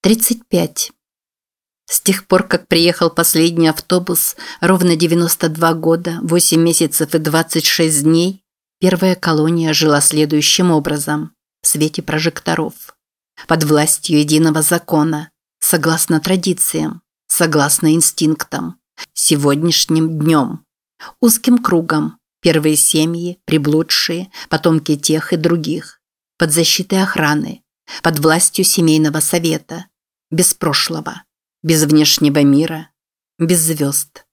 35. С тех пор, как приехал последний автобус, ровно 92 года, 8 месяцев и 26 дней, первая колония жила следующим образом – в свете прожекторов. Под властью единого закона, согласно традициям, согласно инстинктам, сегодняшним днем. Узким кругом – первые семьи, приблудшие, потомки тех и других. Под защитой охраны – под властью семейного совета, без прошлого, без внешнего мира, без звезд.